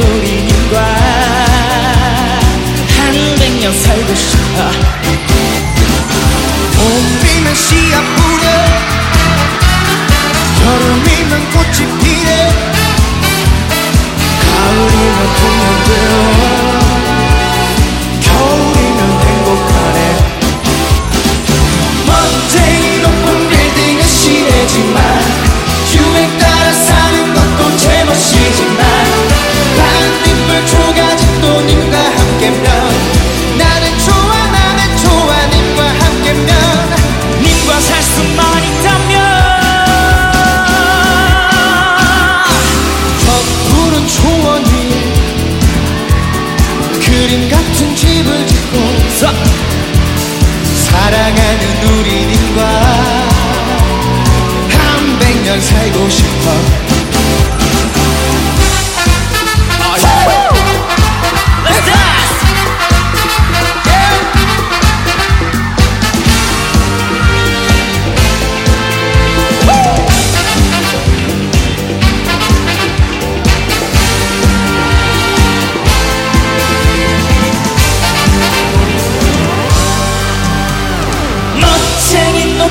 우리님과 한 백년 살고 싶어. 봄이면 씨앗 뿌려. 여름이면 꽃이 피 자, 사랑하는 우리 님과 한 백년 살고 싶어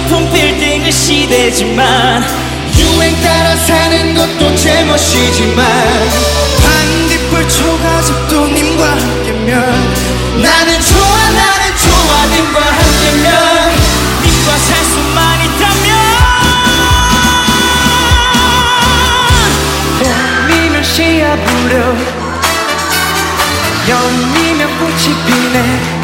높은 빌딩을 시대지만 유행 따라 사는 것도 제멋이지만 반딧불 초가집 도 님과 함께면 나는 좋아 나는 좋아 님과 함께면 님과 살 수만 있다면 봄이면 씨야 부려 여름이면 꽃이 피네